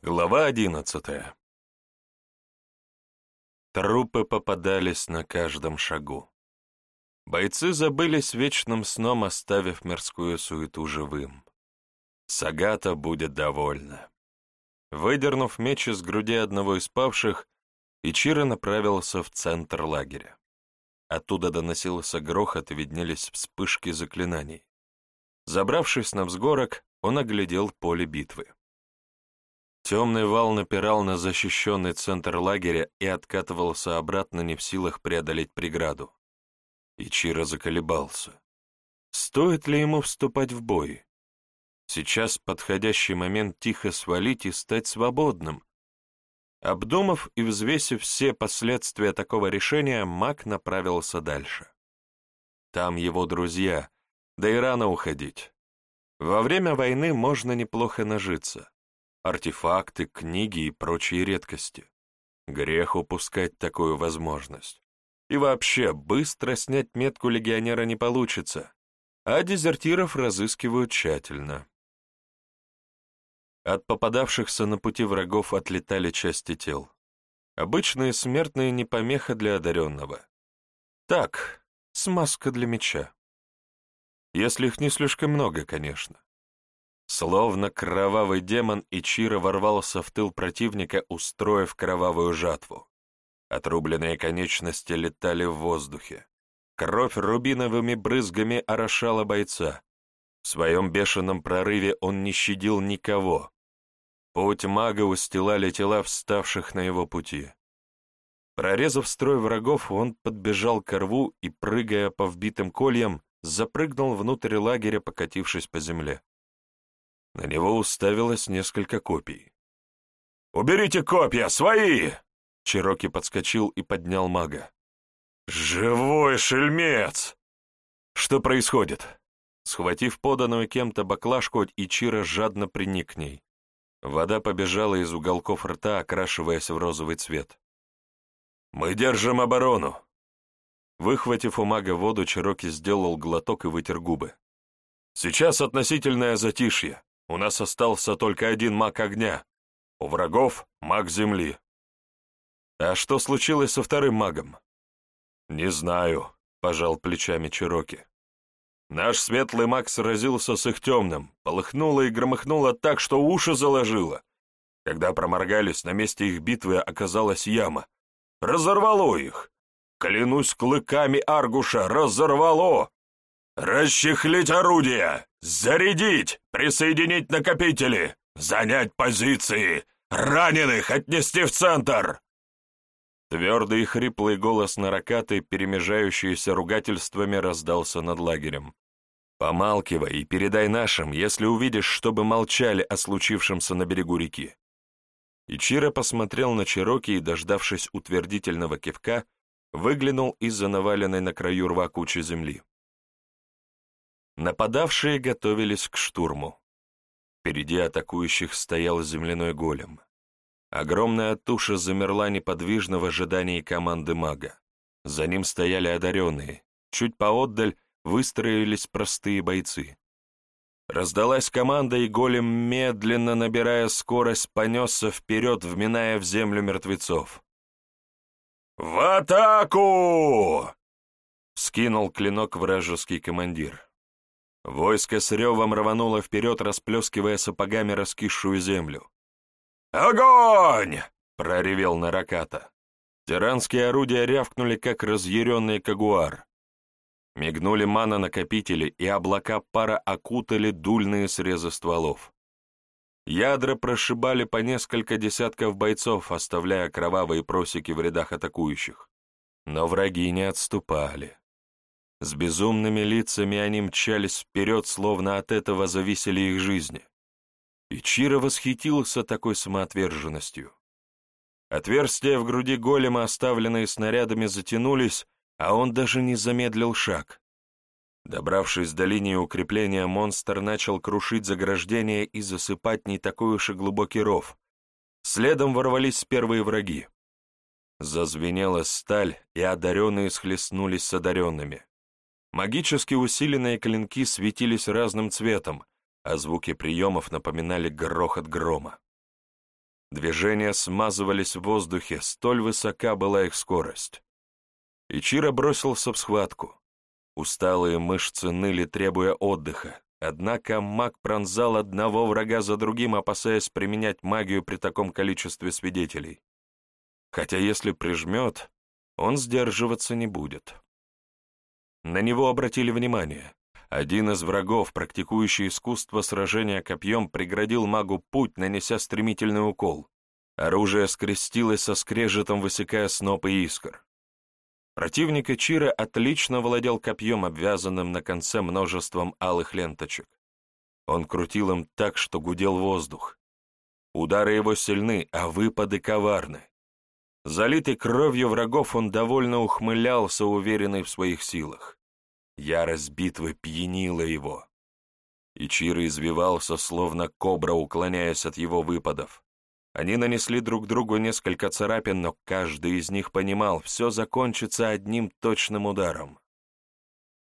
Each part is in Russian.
Глава одиннадцатая Трупы попадались на каждом шагу. Бойцы забылись вечным сном, оставив мирскую суету живым. Сагата будет довольна. Выдернув меч из груди одного из павших, Ичиро направился в центр лагеря. Оттуда доносился грохот и виднелись вспышки заклинаний. Забравшись на взгорок, он оглядел поле битвы. Темный вал напирал на защищенный центр лагеря и откатывался обратно не в силах преодолеть преграду. Ичиро заколебался. Стоит ли ему вступать в бой? Сейчас подходящий момент тихо свалить и стать свободным. Обдумав и взвесив все последствия такого решения, маг направился дальше. Там его друзья, да и рано уходить. Во время войны можно неплохо нажиться артефакты, книги и прочие редкости. Грех упускать такую возможность. И вообще, быстро снять метку легионера не получится, а дезертиров разыскивают тщательно. От попадавшихся на пути врагов отлетали части тел. Обычные смертные не помеха для одаренного. Так, смазка для меча. Если их не слишком много, конечно. Словно кровавый демон, Ичиро ворвался в тыл противника, устроив кровавую жатву. Отрубленные конечности летали в воздухе. Кровь рубиновыми брызгами орошала бойца. В своем бешеном прорыве он не щадил никого. Путь мага устилали тела вставших на его пути. Прорезав строй врагов, он подбежал к рву и, прыгая по вбитым кольям, запрыгнул внутрь лагеря, покатившись по земле. На него уставилось несколько копий. «Уберите копья! Свои!» Чироки подскочил и поднял мага. «Живой шельмец!» «Что происходит?» Схватив поданную кем-то баклажку, Ичиро жадно приник к ней. Вода побежала из уголков рта, окрашиваясь в розовый цвет. «Мы держим оборону!» Выхватив у мага воду, Чироки сделал глоток и вытер губы. «Сейчас относительное затишье. У нас остался только один маг огня. У врагов — маг земли. А что случилось со вторым магом? Не знаю, — пожал плечами Чироки. Наш светлый маг сразился с их темным, полыхнуло и громыхнуло так, что уши заложило. Когда проморгались, на месте их битвы оказалась яма. Разорвало их! Клянусь клыками Аргуша, разорвало! «Расчехлить орудия! Зарядить! Присоединить накопители! Занять позиции! Раненых отнести в центр!» Твердый и хриплый голос наракаты, перемежающийся ругательствами, раздался над лагерем. «Помалкивай и передай нашим, если увидишь, чтобы молчали о случившемся на берегу реки». Ичиро посмотрел на Чироки и, дождавшись утвердительного кивка, выглянул из-за наваленной на краю рва кучи земли. Нападавшие готовились к штурму. Впереди атакующих стоял земляной голем. Огромная туша замерла неподвижно в ожидании команды мага. За ним стояли одаренные. Чуть поотдаль выстроились простые бойцы. Раздалась команда, и голем, медленно набирая скорость, понесся вперед, вминая в землю мертвецов. «В атаку!» — скинул клинок вражеский командир. Войско с ревом рвануло вперед, расплескивая сапогами раскисшую землю. «Огонь!» — проревел Нараката. Тиранские орудия рявкнули, как разъяренный кагуар. Мигнули мана-накопители, и облака пара окутали дульные срезы стволов. Ядра прошибали по несколько десятков бойцов, оставляя кровавые просеки в рядах атакующих. Но враги не отступали. С безумными лицами они мчались вперед, словно от этого зависели их жизни. И Чиро восхитился такой самоотверженностью. Отверстия в груди голема, оставленные снарядами, затянулись, а он даже не замедлил шаг. Добравшись до линии укрепления, монстр начал крушить заграждение и засыпать не такой уж и глубокий ров. Следом ворвались первые враги. Зазвенела сталь, и одаренные схлестнулись с одаренными. Магически усиленные клинки светились разным цветом, а звуки приемов напоминали грохот грома. Движения смазывались в воздухе, столь высока была их скорость. Ичиро бросился в схватку. Усталые мышцы ныли, требуя отдыха, однако маг пронзал одного врага за другим, опасаясь применять магию при таком количестве свидетелей. Хотя если прижмет, он сдерживаться не будет. На него обратили внимание. Один из врагов, практикующий искусство сражения копьем, преградил магу путь, нанеся стремительный укол. Оружие скрестилось со скрежетом, высекая снопы искр. Противник Ичира отлично владел копьем, обвязанным на конце множеством алых ленточек. Он крутил им так, что гудел воздух. Удары его сильны, а выпады коварны. Залитый кровью врагов, он довольно ухмылялся, уверенный в своих силах. Ярость битвы пьянила его. Ичиро извивался, словно кобра, уклоняясь от его выпадов. Они нанесли друг другу несколько царапин, но каждый из них понимал, все закончится одним точным ударом.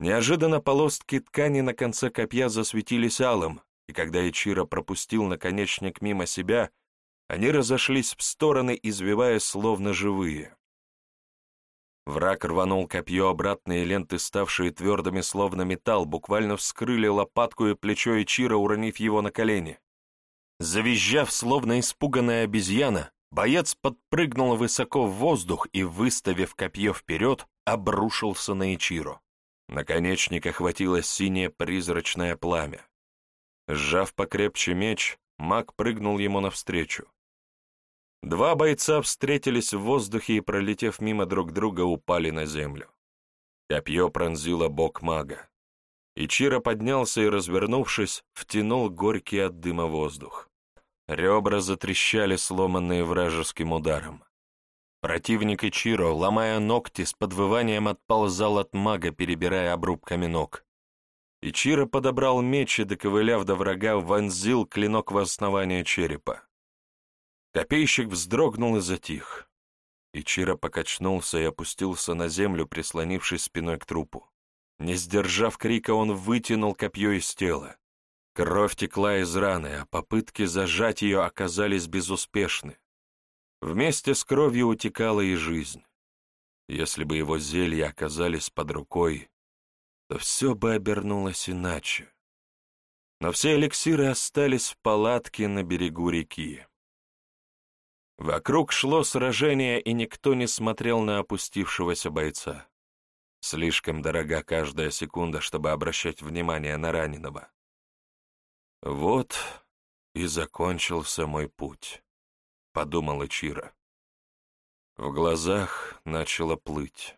Неожиданно полостки ткани на конце копья засветились алым, и когда Ичиро пропустил наконечник мимо себя, они разошлись в стороны, извиваясь словно живые. Враг рванул копье обратно, и ленты, ставшие твердыми, словно металл, буквально вскрыли лопатку и плечо Ичира, уронив его на колени. Завизжав, словно испуганная обезьяна, боец подпрыгнул высоко в воздух и, выставив копье вперед, обрушился на Ичиро. Наконечник охватило синее призрачное пламя. Сжав покрепче меч, маг прыгнул ему навстречу. Два бойца встретились в воздухе и, пролетев мимо друг друга, упали на землю. Копье пронзило бок мага. Ичиро поднялся и, развернувшись, втянул горький от дыма воздух. Ребра затрещали, сломанные вражеским ударом. Противник Ичиро, ломая ногти, с подвыванием отползал от мага, перебирая обрубками ног. Ичиро подобрал меч и, доковыляв до врага, вонзил клинок в основание черепа. Копейщик вздрогнул и затих. Ичиро покачнулся и опустился на землю, прислонившись спиной к трупу. Не сдержав крика, он вытянул копье из тела. Кровь текла из раны, а попытки зажать ее оказались безуспешны. Вместе с кровью утекала и жизнь. Если бы его зелья оказались под рукой, то все бы обернулось иначе. Но все эликсиры остались в палатке на берегу реки. Вокруг шло сражение, и никто не смотрел на опустившегося бойца. Слишком дорога каждая секунда, чтобы обращать внимание на раненого. «Вот и закончился мой путь», — подумала Чира. В глазах начало плыть.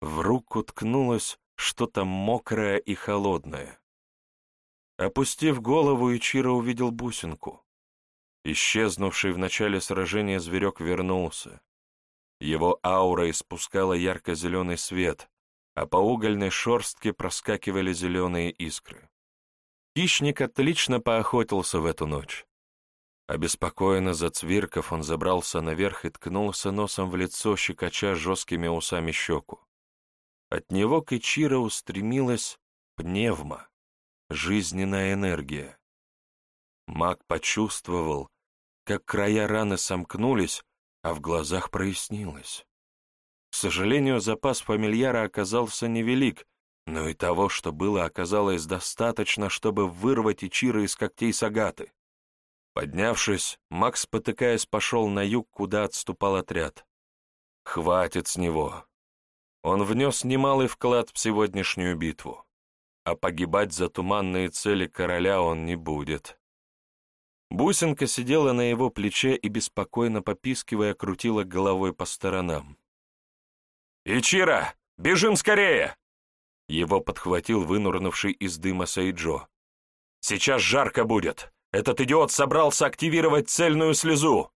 В руку ткнулось что-то мокрое и холодное. Опустив голову, Ичиро увидел бусинку. Исчезнувший в начале сражения зверек вернулся. Его аура испускала ярко-зеленый свет, а по угольной шорстке проскакивали зеленые искры. Хищник отлично поохотился в эту ночь. Обеспокоенно зацвирков, он забрался наверх и ткнулся носом в лицо, щекоча жесткими усами щеку. От него к Ичиро устремилась пневма, жизненная энергия. Маг почувствовал, как края раны сомкнулись, а в глазах прояснилось. К сожалению, запас фамильяра оказался невелик, но и того, что было, оказалось достаточно, чтобы вырвать Ичира из когтей Сагаты. Поднявшись, Макс, потыкаясь, пошел на юг, куда отступал отряд. Хватит с него. Он внес немалый вклад в сегодняшнюю битву, а погибать за туманные цели короля он не будет. Бусинка сидела на его плече и, беспокойно попискивая, крутила головой по сторонам. «Ичира, бежим скорее!» Его подхватил вынурнувший из дыма Сайджо. «Сейчас жарко будет! Этот идиот собрался активировать цельную слезу!»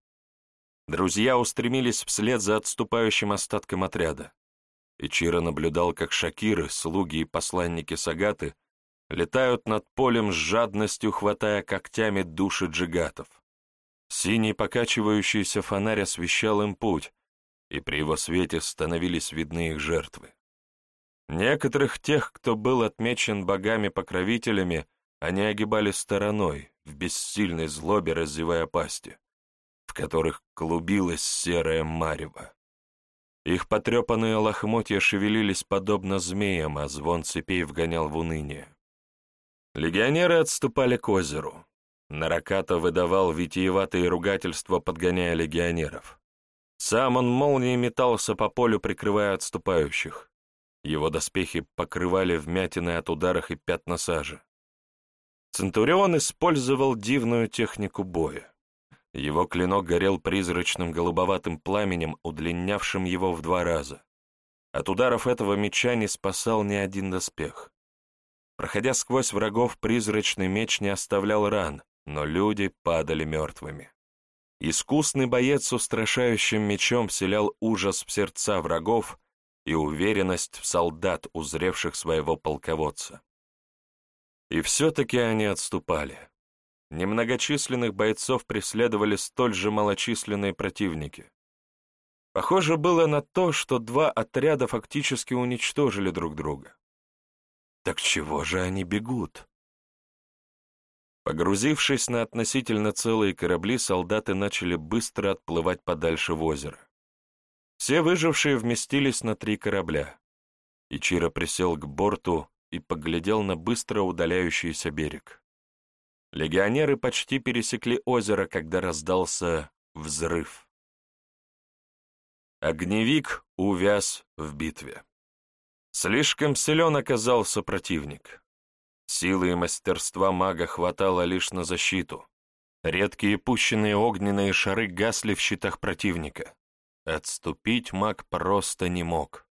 Друзья устремились вслед за отступающим остатком отряда. Ичиро наблюдал, как шакиры, слуги и посланники Сагаты летают над полем с жадностью, хватая когтями души джигатов. Синий покачивающийся фонарь освещал им путь, и при его свете становились видны их жертвы. Некоторых тех, кто был отмечен богами-покровителями, они огибали стороной, в бессильной злобе раззевая пасти, которых клубилась серая марево. Их потрепанные лохмотья шевелились подобно змеям, а звон цепей вгонял в уныние. Легионеры отступали к озеру. Нараката выдавал витиеватые ругательства, подгоняя легионеров. Сам он молнией метался по полю, прикрывая отступающих. Его доспехи покрывали вмятины от ударов и пятна сажи. Центурион использовал дивную технику боя. Его клинок горел призрачным голубоватым пламенем, удлинявшим его в два раза. От ударов этого меча не спасал ни один доспех. Проходя сквозь врагов, призрачный меч не оставлял ран, но люди падали мертвыми. Искусный боец с устрашающим мечом вселял ужас в сердца врагов и уверенность в солдат, узревших своего полководца. И все-таки они отступали. Немногочисленных бойцов преследовали столь же малочисленные противники. Похоже было на то, что два отряда фактически уничтожили друг друга. Так чего же они бегут? Погрузившись на относительно целые корабли, солдаты начали быстро отплывать подальше в озеро. Все выжившие вместились на три корабля. Ичиро присел к борту и поглядел на быстро удаляющийся берег. Легионеры почти пересекли озеро, когда раздался взрыв. Огневик увяз в битве. Слишком силен оказался противник. Силы и мастерства мага хватало лишь на защиту. Редкие пущенные огненные шары гасли в щитах противника. Отступить маг просто не мог.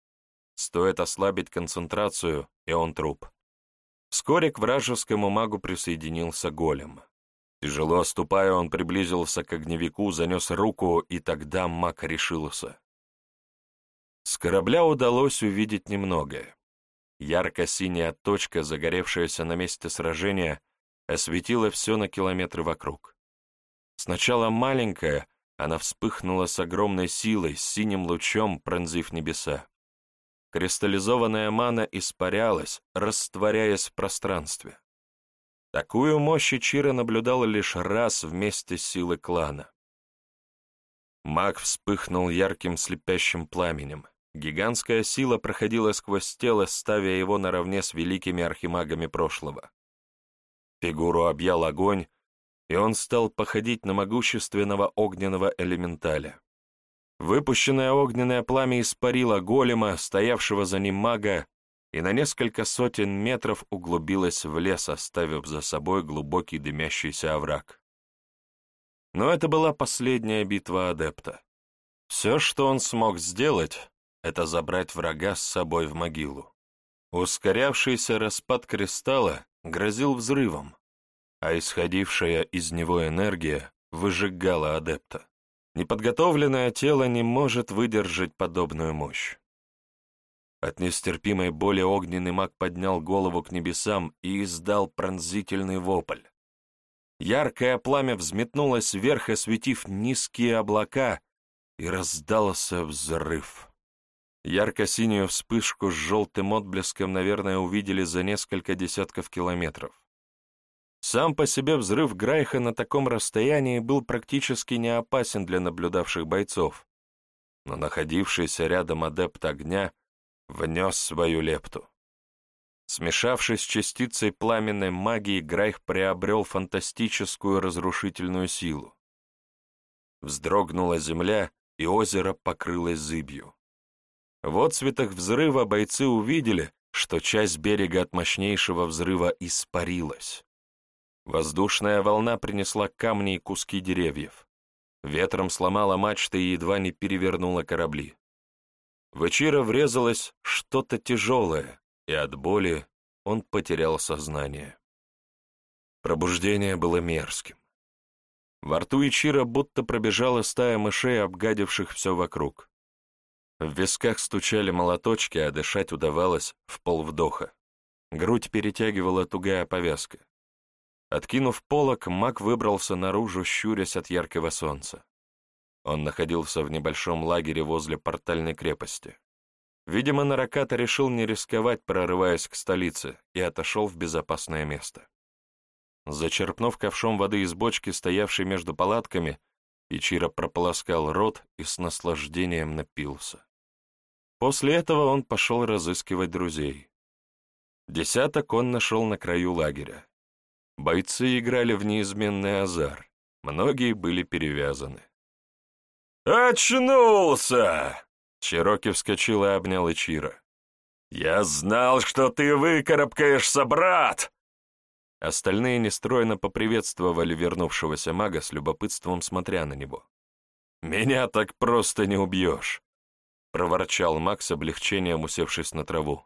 Стоит ослабить концентрацию, и он труп. Вскоре к вражескому магу присоединился голем. Тяжело ступая, он приблизился к огневику, занес руку, и тогда маг решился. Корабля удалось увидеть немногое. Ярко-синяя точка, загоревшаяся на месте сражения, осветила все на километры вокруг. Сначала маленькая, она вспыхнула с огромной силой, с синим лучом, пронзив небеса. Кристаллизованная мана испарялась, растворяясь в пространстве. Такую мощь Ичиро наблюдал лишь раз вместе с силой клана. Маг вспыхнул ярким слепящим пламенем. Гигантская сила проходила сквозь тело, ставя его наравне с великими архимагами прошлого. Фигуру объял огонь, и он стал походить на могущественного огненного элементаля. Выпущенное огненное пламя испарило голема, стоявшего за ним мага, и на несколько сотен метров углубилось в лес, оставив за собой глубокий дымящийся овраг. Но это была последняя битва адепта. Все, что он смог сделать, это забрать врага с собой в могилу. Ускорявшийся распад кристалла грозил взрывом, а исходившая из него энергия выжигала адепта. Неподготовленное тело не может выдержать подобную мощь. От нестерпимой боли огненный маг поднял голову к небесам и издал пронзительный вопль. Яркое пламя взметнулось вверх, осветив низкие облака, и раздался взрыв. Ярко-синюю вспышку с желтым отблеском, наверное, увидели за несколько десятков километров. Сам по себе взрыв Грайха на таком расстоянии был практически не опасен для наблюдавших бойцов, но находившийся рядом адепт огня внес свою лепту. Смешавшись с частицей пламенной магии, Грайх приобрел фантастическую разрушительную силу. Вздрогнула земля, и озеро покрылось зыбью. В отцветах взрыва бойцы увидели, что часть берега от мощнейшего взрыва испарилась. Воздушная волна принесла камни и куски деревьев. Ветром сломала мачты и едва не перевернула корабли. В Ичиро врезалось что-то тяжелое, и от боли он потерял сознание. Пробуждение было мерзким. Во рту Ичиро будто пробежала стая мышей, обгадивших все вокруг. В висках стучали молоточки, а дышать удавалось в полвдоха. Грудь перетягивала тугая повязка. Откинув полок, маг выбрался наружу, щурясь от яркого солнца. Он находился в небольшом лагере возле портальной крепости. Видимо, Нараката решил не рисковать, прорываясь к столице, и отошел в безопасное место. Зачерпнув ковшом воды из бочки, стоявшей между палатками, Ичиро прополоскал рот и с наслаждением напился. После этого он пошел разыскивать друзей. Десяток он нашел на краю лагеря. Бойцы играли в неизменный азар, многие были перевязаны. «Очнулся!» Чироки вскочил и обнял Ичиро. «Я знал, что ты выкарабкаешься, брат!» Остальные нестройно поприветствовали вернувшегося мага с любопытством смотря на него. «Меня так просто не убьешь!» — проворчал маг с облегчением, усевшись на траву.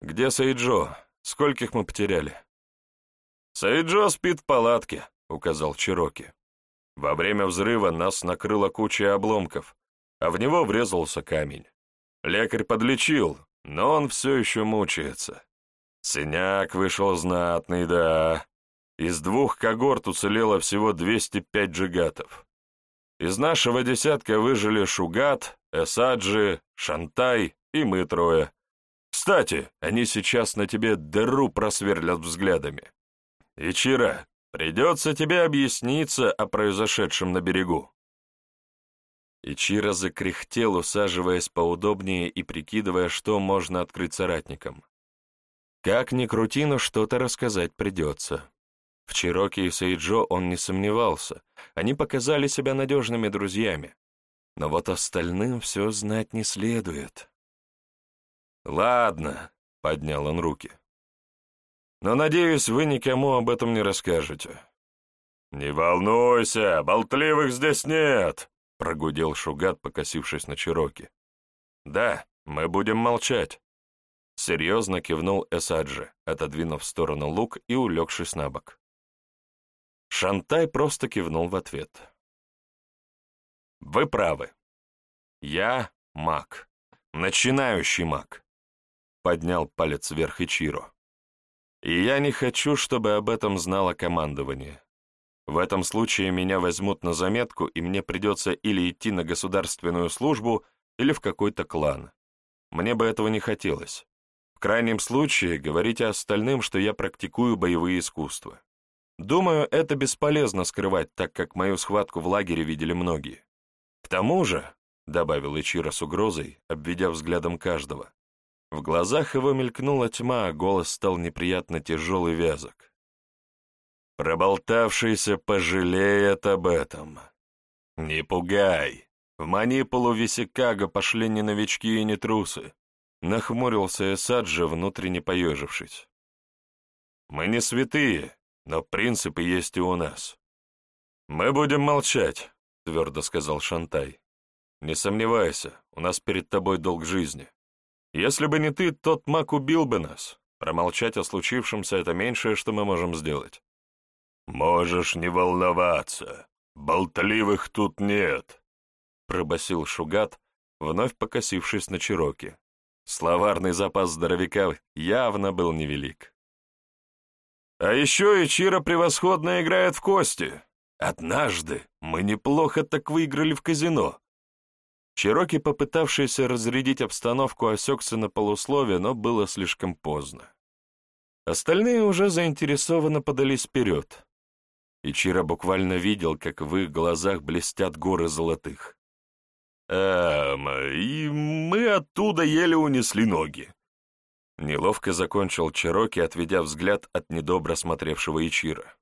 «Где Сайджо? Скольких мы потеряли?» «Сайджо спит в палатке», — указал Чироки. «Во время взрыва нас накрыла куча обломков, а в него врезался камень. Лекарь подлечил, но он все еще мучается. Синяк вышел знатный, да. Из двух когорт уцелело всего 205 джигатов. Из нашего десятка выжили Шугат, Эсаджи, Шантай и мы трое. Кстати, они сейчас на тебе дыру просверлят взглядами. Ичира, придется тебе объясниться о произошедшем на берегу. Ичиро закряхтел, усаживаясь поудобнее и прикидывая, что можно открыть соратникам. Как ни крути, но что-то рассказать придется. В Чироки и Сейджо он не сомневался, они показали себя надежными друзьями. Но вот остальным все знать не следует. «Ладно», — поднял он руки. «Но, надеюсь, вы никому об этом не расскажете». «Не волнуйся, болтливых здесь нет», — прогудел Шугат, покосившись на Чироки. «Да, мы будем молчать», — серьезно кивнул Эсаджи, отодвинув в сторону лук и улегшись на бок. Шантай просто кивнул в ответ. «Вы правы. Я маг. Начинающий маг», — поднял палец вверх Ичиро. «И я не хочу, чтобы об этом знало командование. В этом случае меня возьмут на заметку, и мне придется или идти на государственную службу, или в какой-то клан. Мне бы этого не хотелось. В крайнем случае, говорите остальным, что я практикую боевые искусства. Думаю, это бесполезно скрывать, так как мою схватку в лагере видели многие. К тому же, — добавил Ичиро с угрозой, обведя взглядом каждого, в глазах его мелькнула тьма, а голос стал неприятно тяжелый вязок. Проболтавшийся пожалеет об этом. Не пугай. В манипулу Висикаго пошли не новички и не трусы. Нахмурился Эсаджи, внутренне поежившись. Мы не святые, но принципы есть и у нас. Мы будем молчать, твердо сказал Шантай. Не сомневайся, у нас перед тобой долг жизни. Если бы не ты, тот маг убил бы нас. Промолчать о случившемся — это меньшее, что мы можем сделать. «Можешь не волноваться, болтливых тут нет», — пробасил Шугат, вновь покосившись на Чироки. Словарный запас здоровяка явно был невелик. «А еще Ичиро превосходно играет в кости. Однажды мы неплохо так выиграли в казино». Чироки, попытавшийся разрядить обстановку, осекся на полусловие, но было слишком поздно. Остальные уже заинтересованно подались вперед. Ичиро буквально видел, как в их глазах блестят горы золотых. «Эм, и мы оттуда еле унесли ноги». Неловко закончил Чироки, отведя взгляд от недобро смотревшего Ичира.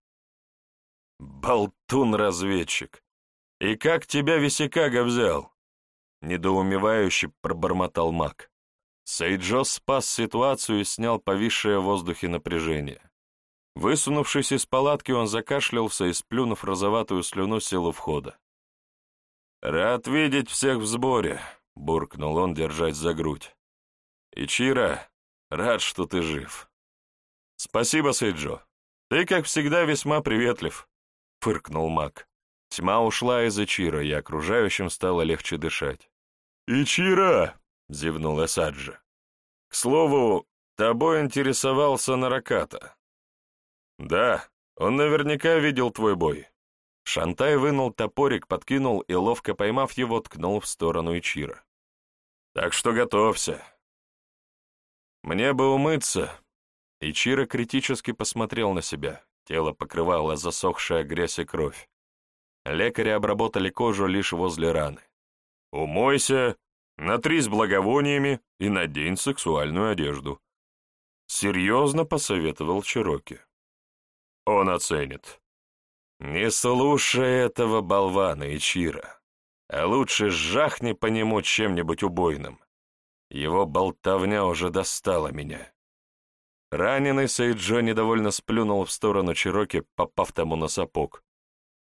«Болтун-разведчик! И как тебя Висикага взял?» Недоумевающе пробормотал маг. Сейджо спас ситуацию и снял повисшее в воздухе напряжение. Высунувшись из палатки, он закашлялся и, сплюнув розоватую слюну, сел у входа. «Рад видеть всех в сборе», — буркнул он, держась за грудь. «Ичира, рад, что ты жив». «Спасибо, Сейджо. Ты, как всегда, весьма приветлив», — фыркнул маг. Тьма ушла из Ичира, и окружающим стало легче дышать. «Ичира!» — зевнул Эсаджи. «К слову, тобой интересовался Нараката. «Да, он наверняка видел твой бой». Шантай вынул топорик, подкинул и, ловко поймав его, ткнул в сторону Ичира. «Так что готовься». «Мне бы умыться». Ичиро критически посмотрел на себя. Тело покрывало засохшая грязь и кровь. Лекари обработали кожу лишь возле раны. «Умойся, натри с благовониями и надень сексуальную одежду», — серьезно посоветовал Чироки. «Он оценит». «Не слушай этого болвана, Ичира, а лучше сжахни по нему чем-нибудь убойным. Его болтовня уже достала меня». Раненый Сейджо недовольно сплюнул в сторону Чироки, попав тому на сапог.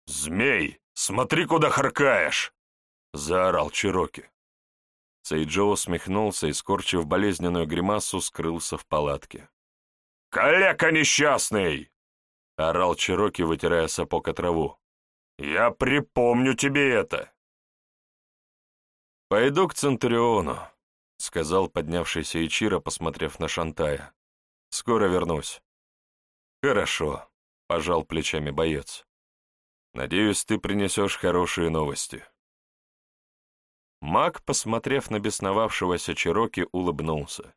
«Змей, смотри, куда харкаешь!» — заорал Чироки. Сейджо усмехнулся и, скорчив болезненную гримасу, скрылся в палатке. «Калека несчастный!» — орал Чироки, вытирая сапог о траву. «Я припомню тебе это!» «Пойду к Центуриону», — сказал поднявшийся Ичиро, посмотрев на Шантая. «Скоро вернусь». «Хорошо», — пожал плечами боец. Надеюсь, ты принесешь хорошие новости». Маг, посмотрев на бесновавшегося Чироки, улыбнулся.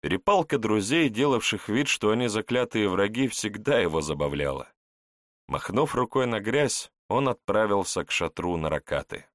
Перепалка друзей, делавших вид, что они заклятые враги, всегда его забавляла. Махнув рукой на грязь, он отправился к шатру на ракаты.